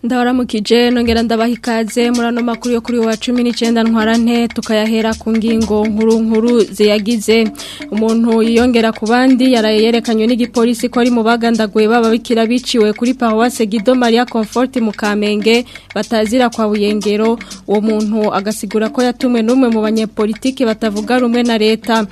mukije nongera ndabaha ikaze muri makuru yo kuri wa cumi n'icyenda ntwara nke tukayahera ku ngingo nkuru nkuru ziyagize umuntu yiyongera ku bandi yaraye yerekanywe n'igipolisi ko ari mu bagandaguye b'ababikira biciwe kuri paruwase gido maria comfort mu kamenge batazira kwa buyengero uwo muntu agasigura ko yatumwe n'umwe mu banyepolitiki batavuga rumwe na leta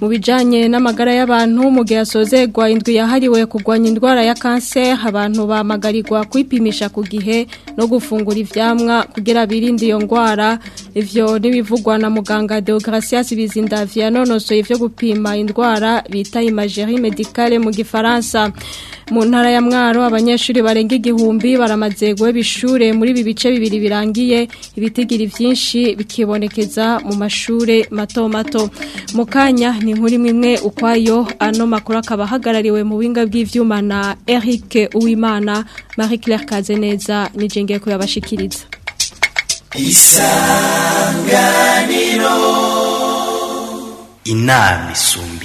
mu bijyanye n'amagara y'abantu mu gihe hasozerwa indwi yahariwe kugwanya indwara ya kanseri abantu bamagarirwa kwipimisha ku gihe no gufungura ivyamwa kugira birinde iyo ngwara ivyo nibivugwa na muganga Deogracias Bizindavia nonoso ivyo gupima indwara bita imagerie medicale mu gifaransa mu ntara ya mwaro abanyeshuri barenga igihumbi baramaze guhebishure muri ibi bice bibiri birangiye ibitigiri byinshi bikibonekeza mu mashuri mato mato mukanya ni inkuru imwe ukwayo ano makuru akaba hagarariwe mu buhinga bw'ibyuma na Eric Uwimana Marie Claire Kazeneza nijengeye kuyabashikiriza isanganiro inama isumba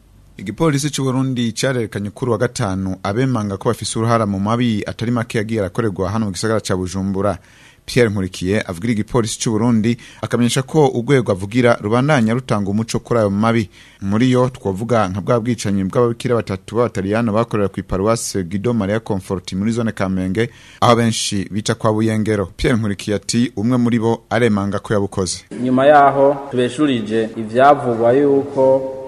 igipolisi cy'uburundi cyarerekanye kuri wa gatanu abemanga ko bafise uruhara mu mabi atari make yagiye arakorerwa hano mu gisagara cya bujumbura Pierre Nkurikiye avugira igipolisi cy'u Burundi akamenyesha ko urwego avugira rubandanya rutanga umuco kuri ayo mabi muri yo twavuga nka bwa bwicanyi bw'ababikira batatu b'abataliyano bakorera ku iparuwase Guido Maria Comfort muri zone Kamenge aho benshi bica kwa Buyengero Pierre Nkurikiye ati umwe muri bo aremanga ko yabukoze nyuma yaho tubeshurije ivyavugwa yuko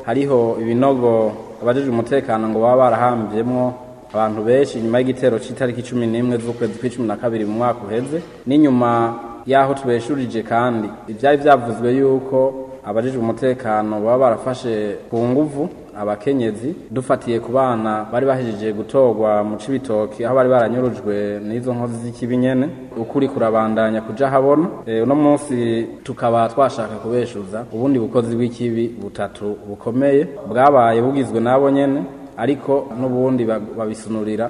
hariho ibinogo abajejwe umutekano ngo baba barahambyemo abantu benshi nyuma y'igitero cy'itariki cumi n'imwe z'ukwezi kw'icumi na kabiri mu mwaka uheze n'inyuma y'aho tubeshurije kandi ibyari byavuzwe yuko abajijwe umutekano baba barafashe ku nguvu abakenyezi dufatiye ku bana bari bahejeje gutorwa mu cibitoki aho bari baranyurujwe n'izo nkozi z'ikibi ukuri kurabandanya kuja habona e, eh, munsi tukaba twashaka kubeshuza ubundi bukozi bw'ikibi butatu bukomeye bwabaye bugizwe nabo nyene ariko n'ubundi babisunurira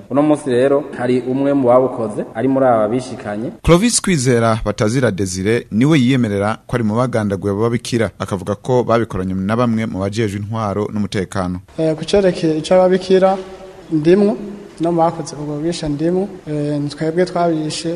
uno munsi rero hari umwe mu babukoze ari muri aba bishikanye Clovis Kwizera batazira Desire niwe yiyemerera ko ari mu bagandaguye bababikira akavuga ko babikoranye na bamwe mu bajejwe intwaro n'umutekano eh kucerekeye icababikira ndimwe no mwakoze ubwo bwisha ndimwe eh, twebwe twabishe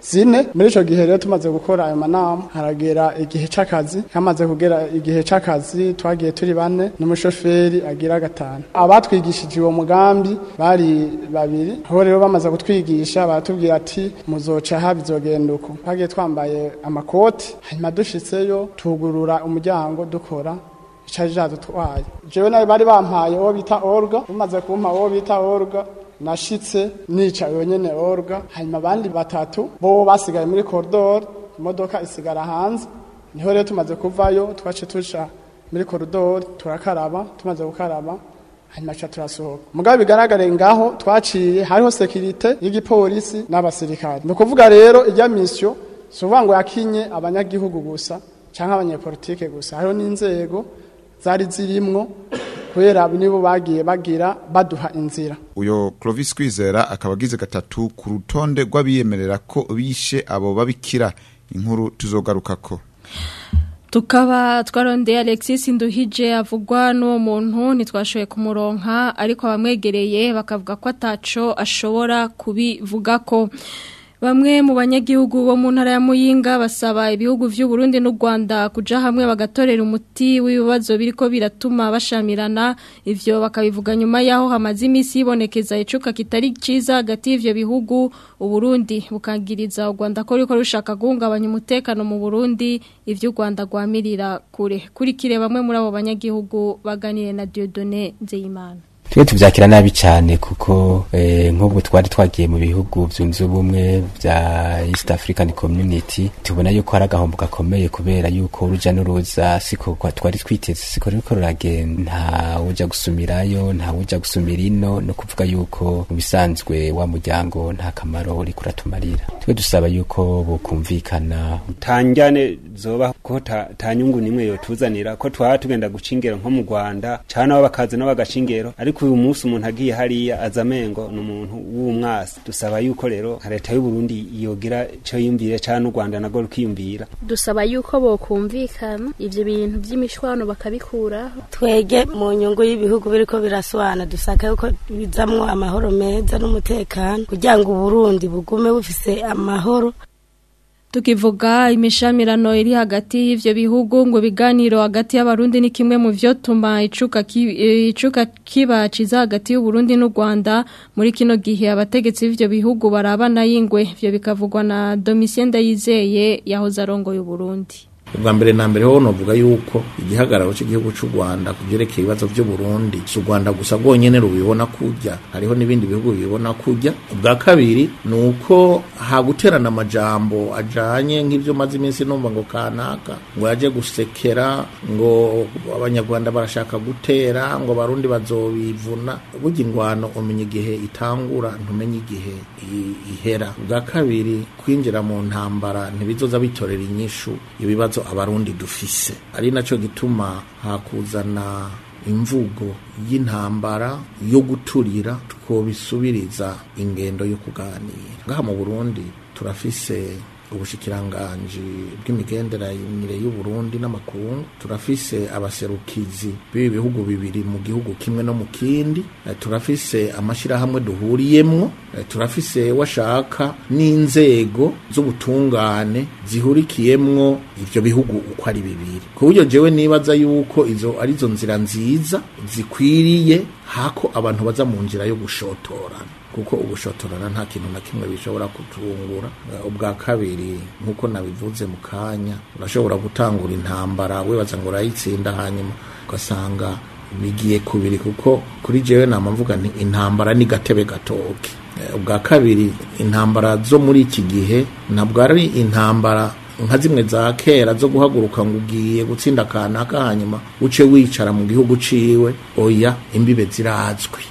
zine muri icyo gihe rero tumaze gukora ayo manama haragera igihe c'akazi kamaze kugera igihe c'akazi twagiye turi bane n'umushoferi agira gatanu abatwigishije uwo mugambi bari babiri aho rero bamaze bamaze kutwigisha baratubwira ati muzoca haba izogenda uko twagiye twambaye amakoti hanyuma dushitseyo tugurura umuryango dukora icaje jadutwaye jewe nawe bari bampaye uwo bita orga bumaze kumpa uwo bita orga nashitse nica yonyene orga hanyuma abandi batatu bo basigaye muri koridoro imodoka isigara hanze niho rero tumaze kuvayo twace tuca muri koridoro turakaraba tumaze gukaraba hari naca turasohoka mugabo bigaragare ngaho twaciye hariho sekirite y'igipolisi n'abasirikare ni ukuvuga rero ijya misiyo si uvuga ngo yakinye abanyagihugu gusa cyangwa abanyepolitike gusa hariho n'inzego zari zirimwo kubera nibo bagiye bagira baduha inzira uyo Clovis Kwizera akaba agize gatatu ku rutonde rw'abiyemerera ko bishe abo babikira inkuru tuzogaruka ko tukaba twarondeye alexis nduhije avugwa n'uwo muntu ntitwashoboye kumuronka ariko abamwegereye bakavuga ko ataco ashobora kubivuga ko Bamwe mu banyagihugu bo mu ntara ya Muyinga basaba ibihugu by’u Burundi n'u Rwanda kuja hamwe bagatorera umuti w'ibibazo biriko biratuma bashamirana ivyo bakabivuga nyuma yaho hamaze imisi ibonekeza icuka kitari cyiza hagati y'ivyo bihugu u Burundi bukangiriza u Rwanda ko riko rushaka guhungabanya umutekano mu Burundi ivyo u Rwanda rwamirira kure kuri kire bamwe muri abo banyagihugu baganiye na Dieudonné Nzeyimana twe tubyakira nabi cyane kuko eh, nk'ubwo twari twagiye mu bihugu byunze ubumwe bya East African Community tubona yuko hari agahombo gakomeye kubera yuko uruja n'uruza siko twari twiteze siko riko ruragenda nta uja gusumirayo nta uja gusumira ino no kuvuga yuko mu bisanzwe wa muryango nta kamaro uri kuratumarira twe dusaba yuko bokumvikana tanjane zoba ko tanyungu ta nimwe yotuzanira ko twaba tugenda gucingera nko mu Rwanda cana bakaza n'abagashingero ariko uyu munsi umuntu agiye hariya aza amengo ni umuntu w'umwasi dusaba yuko rero leta y'u Burundi yogira cyo yumvire cyane u Rwanda nago rukiyumvira dusaba yuko bokumvikana ibyo bintu by'imishwano bakabikuraho twege mu nyungu y'ibihugu biriko biraswana dusaka yuko bizamwo amahoro meza n'umutekano kugira ngo Burundi bugume bufise amahoro tukivuga imishamirano iri hagati y'ivyo bihugu ngo biganiro hagati y'abarundi ni kimwe mu vyo tuma icuka icuka kiba ciza hagati Burundi n'u Rwanda muri kino gihe abategetsi b'ivyo bihugu barabana yingwe byo bikavugwa na Domitien Ndayizeye yahoze y’u Burundi ubwa mbere na mbere ho novuga yuko igihagararo cy'igihugu cy'u Rwanda kubyerekeye ibibazo by'u Burundi si u Rwanda gusa rwonyene rubibona kujya hariho n'ibindi bihugu bibona kujya ubwa kabiri ni uko haguterana amajambo ajyanye nk'ibyo maze iminsi numva ngo kanaka ngo yaje gusekera ngo abanyarwanda barashaka gutera ngo abarundi bazobivuna burya ingwano umenya igihe itangura ntumenye igihe ihera ubwa kabiri kwinjira mu ntambara ntibizoza bitorera inyishu ibibazo ikibazo abarundi dufise ari naco gituma hakuzana imvugo y'intambara yo guturira twobisubiriza ingendo yo kuganira ngaha mu Burundi turafise ubushikiranganji bw'imigenderanire y'uburundi n'amakungu turafise abaserukizi b'ibi bihugu bibiri mu gihugu kimwe no mu kindi eh, turafise amashyirahamwe duhuriyemo eh, turafise washaka n'inzego z'ubutungane zihurikiyemo ibyo bihugu uko ari bibiri ku buryo jewe nibaza yuko izo ari zo nzira nziza zikwiriye hako abantu baza mu nzira yo gushotorana kuko ubushotorora nta kintu na kimwe bishobora kutungura eh, ubwa kabiri nk'uko nabivuze mu kanya urashobora gutangura intambara wibaza ngo urayitsinda hanyuma ugasanga bigiye kubiri kuko kuri jewe nama mvuga ni intambara ni gatebe gatoke eh, ubwa kabiri intambara zo muri iki gihe ntabwo ari intambara nka zimwe za kera zo guhaguruka ngo ugiye gutsinda kanaka hanyuma uce wicara mu gihugu ciwe oya imbibe zirazwi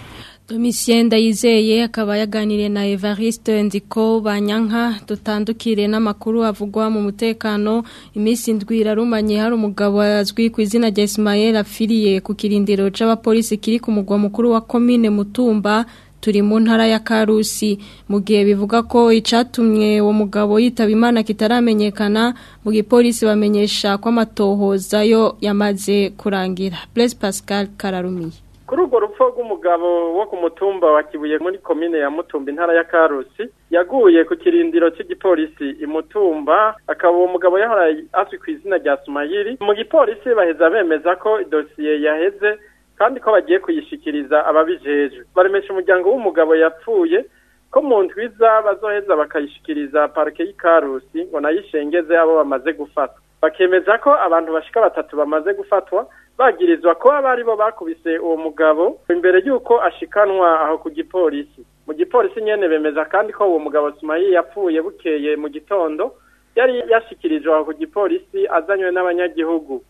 Domisiyenda yizeye akaba yaganiriye na Evariste Ndiko banyanka dutandukire n'amakuru avugwa mu mutekano iminsi ndwi irarumanye hari umugabo azwi ku izina rya Ismael afiriye ku kirindiro c'abapolisi kiri ku mugwa mukuru wa commune Mutumba turi mu ntara ya Karusi mu gihe bivuga ko icatumye uwo mugabo yitaba Imana kitaramenyekana mu gipolisi bamenyesha ko amatohoza yo yamaze kurangira Blaise Pascal Kararumiye kuri urwo rupfu rw'umugabo wo ku mutumba wa kibuye muri komine ya mutumba intara ya karusi yaguye ku kirindiro cy'igipolisi imutumba akaba uwo mugabo yahoraye azwi ku izina rya sumayiri mu gipolisi baheza bemeza ko dosiye yaheze kandi ko bagiye kuyishikiriza ababijejwe baremesha umuryango w'umugabo yapfuye ko mu ndwiza bazoheza bakayishikiriza parike y'ikarusi ngo nayo ishengeze abo bamaze gufata bakemeza ko abantu bashika batatu bamaze gufatwa bagirizwa ko abari bo bakubise uwo mugabo imbere y'uko ashikanwa aho ku gipolisi mu gipolisi nyene bemeza kandi ko uwo mugabo Sumayi yapfuye bukeye mu gitondo yari yashikirijwe aho ku gipolisi azanywe n'abanyagihugu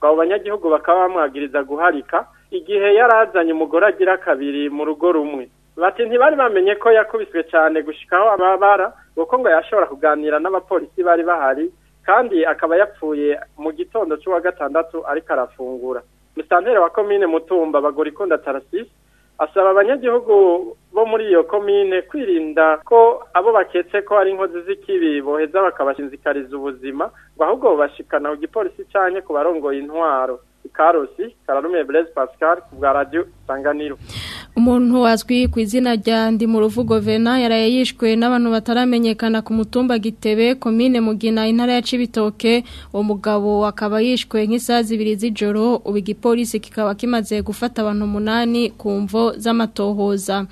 abo banyagihugu bakaba bamwagiriza guharika igihe yari azanye umugore agira kabiri mu rugo rumwe bati ntibari bamenye ko yakubiswe cyane gushikaho ababara kuko ngo yashobora kuganira n'abapolisi bari bahari kandi akaba yapfuye mu gitondo cy'uwa gatandatu ariko arafungura umusantere wa komine mutumba bagorikunda tarasisi asaba abanyagihugu bo muri iyo komine kwirinda ko abo baketse ko ari inkozi z'ikibi boheza bakabashinzikariza ubuzima ngo ahubwo bashikana ku gipolisi cyane ku barongoye intwaro karosi kararumiye Blaise Pascal ku radio Tanganiro umuntu azwi ku izina rya ndi mu ruvugo Vena yaraye yishwe n'abantu bataramenyekana ku mutumba Gitebe commune Mugina intara ya Cibitoke uwo mugabo akaba yishwe nk'isaha zibiri z'ijoro ubigipolisi kikaba kimaze gufata abantu umunani ku mvo z'amatohoza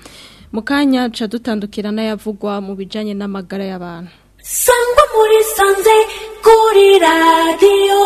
mu kanya ca dutandukirana yavugwa mu bijanye n'amagara y'abantu sangwa muri sanze kuri radio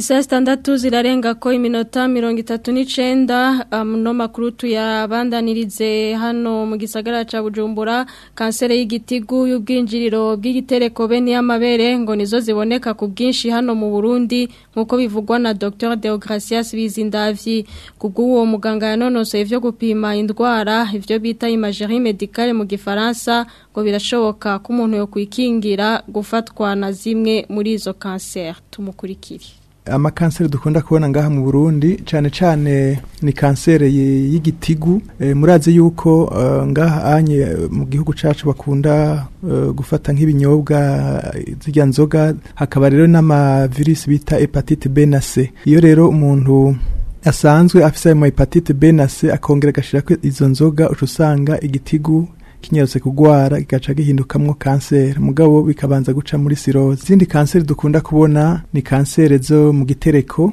Isaa sitandatu zirarenga ko iminota mirongo itatu n'icyenda um, no makuru tuyabandanirize hano mu gisagara cya bujumbura kanseri y'igitigu y'ubwinjiriro bw'igitereko be n'iy'amabere ngo nizo ziboneka ku bwinshi hano mu burundi nk'uko bivugwa na dr deogratias bizindavyi kubwo uwo muganga yanonosoye ibyo gupima indwara ibyo bita imajeri medicale mu gifaransa ngo birashoboka ko umuntu yakwikingira gufatwa na zimwe muri izo kanseri amakanseri dukunda kubona ngaha mu burundi cyane cyane ni kanseri y'igitigu eh, murazi yuko eh, ngaha anye mu gihugu cyacu bakunda eh, gufata nk'ibinyobwa zijya nzoga hakaba rero n'amavirisi bita hepatite b na c iyo rero umuntu asanzwe afite ayo ma hepatite b na c akongera agashyira izo nzoga uca usanga igitigu kinyerutse kugwara igaca gihindukamo kanseri mugabo bikabanza guca muri siro izindi kanseri dukunda kubona ni kanseri zo mu gitereko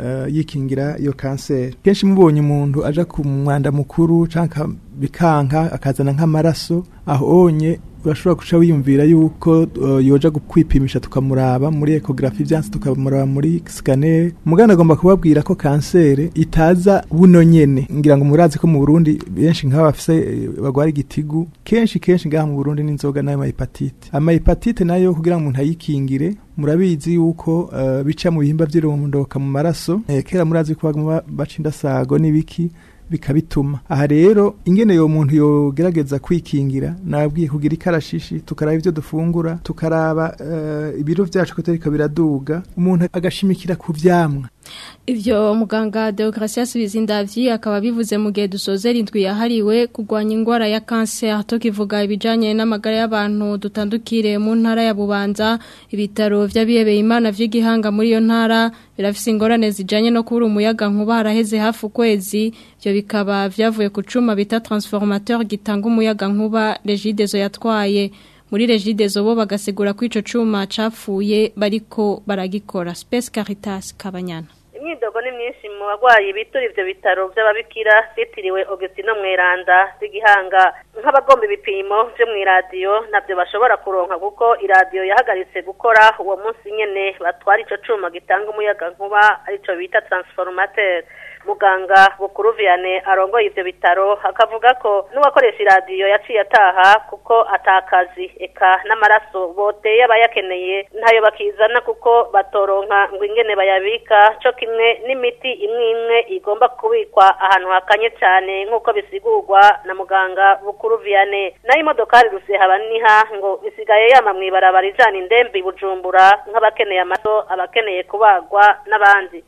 eh, yikingira iyo kanseri kenshi mubonye umuntu aja ku mwanda mukuru cyangwa bikanka akazana nk'amaraso ahonye urashobora guca wiyumvira yuko eh, yoja gukwipimisha tukamuraba muri ekogarafi byanse tukamuraba muri sikaneri muganga agomba kubabwira ko kanseri itaza buno nyene ngira ngo murazi ko mu Burundi benshi nk'aba bafise eh, bagwara igitigu kenshi kenshi ngaha mu Burundi n'inzoga n'ayo hepatite ama hepatite nayo kugira ngo umuntu ayikingire murabizi yuko eh, bica mu bihimba by'irondoka mu maraso kera murazi ko baca indasago n'ibiki bikabituma aha rero ingene yo muntu yogerageza kwikingira nabwiye kugira ikarashishi tukaraba ibyo dufungura tukaraba eh, ibiro byacu ko biraduga umuntu agashimikira ku byamwa Ivyo muganga Deogratias Bizindavyi akaba bivuze mu gihe dusoze rindwi yahariwe kugwanya ingwara ya kanseri tukivuga ibijanye n'amagara y'abantu dutandukire mu ntara ya Bubanza ibitaro vy'abihebeye Imana vy'igihanga muri iyo ntara birafise ingorane zijanye no kubura umuyaga nkuba haraheze hafu kwezi byo bikaba vyavuye kucuma bita transformateur gitanga umuyaga nkuba Regidezo yatwaye muri Regidezo bo bagasegura ko ico cuma capfuye bariko baragikora Space Caritas Kabanyana imyidogo ni myinshi mu bituri ibyo bitaro by'ababikira byitiriwe augustin mweranda z'igihanga nk'abagomba ibipimo byo mu iradiyo nabyo bashobora kuronka kuko iradiyo yahagaritse gukora uwo munsi nyine batwara icyo cyuma gitanga umuyaga nkuba aricyo bita taransiforumateri muganga bukuru Vianney arongoye ivyo bitaro akavuga ko n'uwakoresha iradiyo yaciye ataha kuko atakazi eka n'amaraso bote abayakeneye ntayo bakizana kuko batoronka ngo ingene bayabika cyo kimwe n'imiti imwe imwe igomba kubikwa ahantu hakanye cyane nk'uko bisigurwa na muganga bukuru Vianney nayo imodokari rusehaba niha ngo isigaye yama mw'ibarabara ijana indembe Bujumbura nk'abakeneye amaso abakeneye kubagwa n'abandi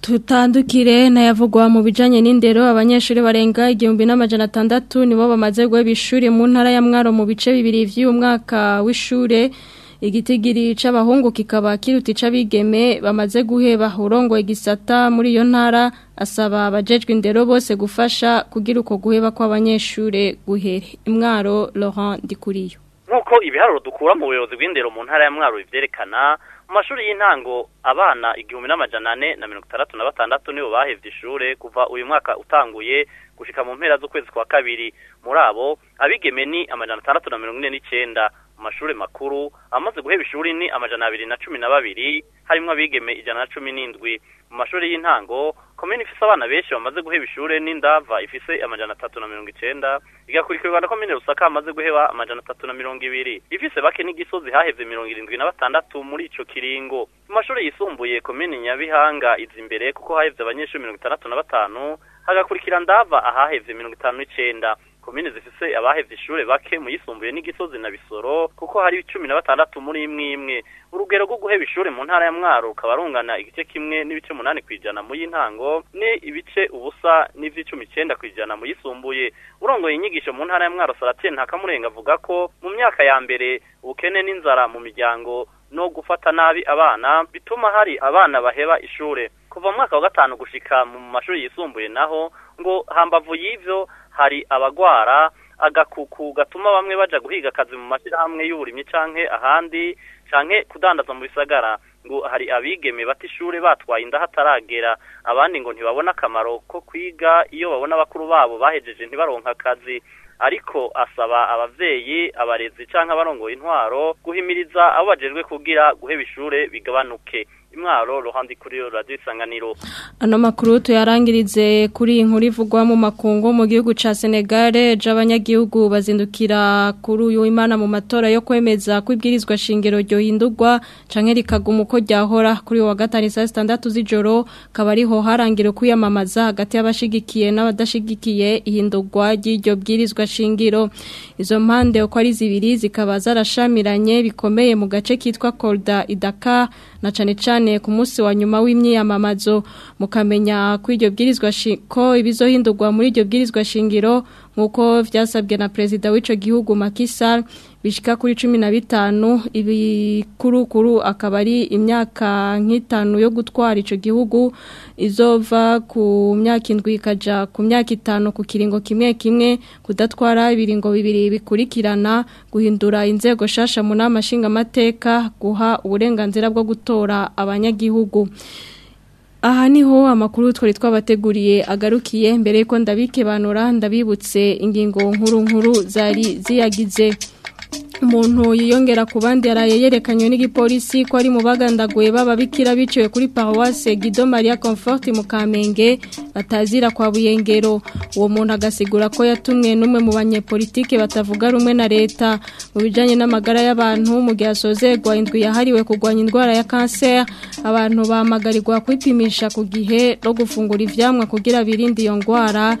tutandukire nayavugwa mu bijyanye n'indero abanyeshuri barenga igihumbi n'amajana atandatu nibo bamaze guheba ishuri mu ntara ya mwaro mu bice bibiri mwaka w'ishure igitigiri c'abahungu kikaba kiruta ic'abigeme bamaze guheba urongoye igisata muri iyo ntara asaba abajejwe indero bose gufasha kugira uko guheba kw'abanyeshure guhere imwaro Laurent Dikuriyo nkuko ibiharuro dukura mu buyobozi bw'indero mu ntara ya mwaro bivyerekana mu mashuri y'intango abana igihumbi n'amajana ane na mirongo itandatu na batandatu nibo bahevye ishure kuva uyu mwaka utanguye gushika mu mpera z'ukwezi kwa kabiri muri abo abigeme ni amajana atandatu na mirongo ine n'icyenda amashuri makuru amaze guheba ishuri ni amajana abiri na cumi na babiri harimo abigeme ijana na cumi n'indwi mu mashuri y'intango komini ifise abana benshi bamaze guheba ishuri n'indava ifise amajana atatu na mirongo icyenda igakurikirwa na komine rusaka amaze guheba amajana atatu na mirongo ibiri ifise bake n'igisozi hahevye mirongo irindwi na batandatu muri icyo kiringo mu mashuri yisumbuye komini nyabihanga iza imbere kuko hahevye abanyeshuri mirongo itandatu na batanu hagakurikira ndava ahahevye mirongo itanu n'icenda komine zifise abahevye ishure bake muyisumbuye n'igisozi na bisoro kuko hari cumi na batandatu muri imwe imwe urugero rwo guheba ishure mu ntara ya mwaro kabarungana igice kimwe n'ibice munani kwijana mu y'intango ni ibice ubusa n'ivy'icumi icenda kwijana mu yisumbuye urongoye inyigisho mu ntara ya mwaro Saratien Ntakamurenga avuga ko mu myaka ya mbere ubukene n'inzara mu miryango no gufata nabi abana bituma hari abana baheba ishure kuva mu mwaka wa gatanu gushika mu mashuri yisumbuye naho ngo hambavu y'ivyo hari abagwara agakuku gatuma bamwe bajya guhiga akazi mu mashyirahamwe y'uburimyi cyangwa ahandi cyangwa kudandaza mu bisagara ngo hari abigeme bata ishuri batwaye inda hataragera abandi ngo ntibabone akamaro ko kwiga iyo babona abakuru babo bahejeje ntibaronka akazi ariko asaba ababyeyi abarezi cyangwa abarongoye intwaro guhimiriza abo bajejwe kugira guheba ishuri bigabanuke imwaro ruhandi kuri radio isanganiro ano makuru tuyarangirize kuri inkuru ivugwa mu makungu mu gihugu ca Senegal j'abanyagihugu bazindukira kuri uyu imana mu matora yo kwemeza kwibwirizwa shingiro ryo hindurwa canke rikaguma uko ryahora kuri wa gatari saa 6 z'ijoro ariho harangira kuyamamaza hagati y'abashigikiye n'abadashigikiye ihindurwa ry'iryo bwirizwa shingiro izo mpande uko ari zibiri zikaba zarashamiranye bikomeye mu gace kitwa Kolda Idaka na cane cane cyane ku munsi wa nyuma w'imyiyamamazo mukamenya ko iryo bwirizwa ko ibizohindurwa muri iryo bwirizwa shingiro nk'uko byasabwe na perezida w'icyo gihugu makisari bishyika kuri cumi na bitanu ibikurukuru akaba ari imyaka nk'itanu yo gutwara icyo gihugu izova ku myaka indwi ikajya ku myaka itanu ku kiringo kimwe kimwe kudatwara ibiringo bibiri bikurikirana guhindura inzego shasha mu nama nshingamateka guha uburenganzira bwo gutora abanyagihugu aha niho amakuru twari twabateguriye agarukiye mbere yuko ndabikenura ndabibutse ingingo nkuru nkuru zari ziyagize umuntu yiyongera ku bandi yaraye yerekanywe n'igipolisi ko ari mu bagandaguye b'ababikira biciwe kuri paruwase Guido Maria Confort mu Kamenge batazira kwa Buyengero uwo muntu agasigura ko yatumwe n'umwe mu banyepolitike batavuga rumwe na leta mu bijanye n'amagara y'abantu mu gihe asozerwa indwi yahariwe kugwanya indwara ya kanseri abantu bamagarirwa kwipimisha ku gihe no gufungura ivyamwa kugira birinde iyo ndwara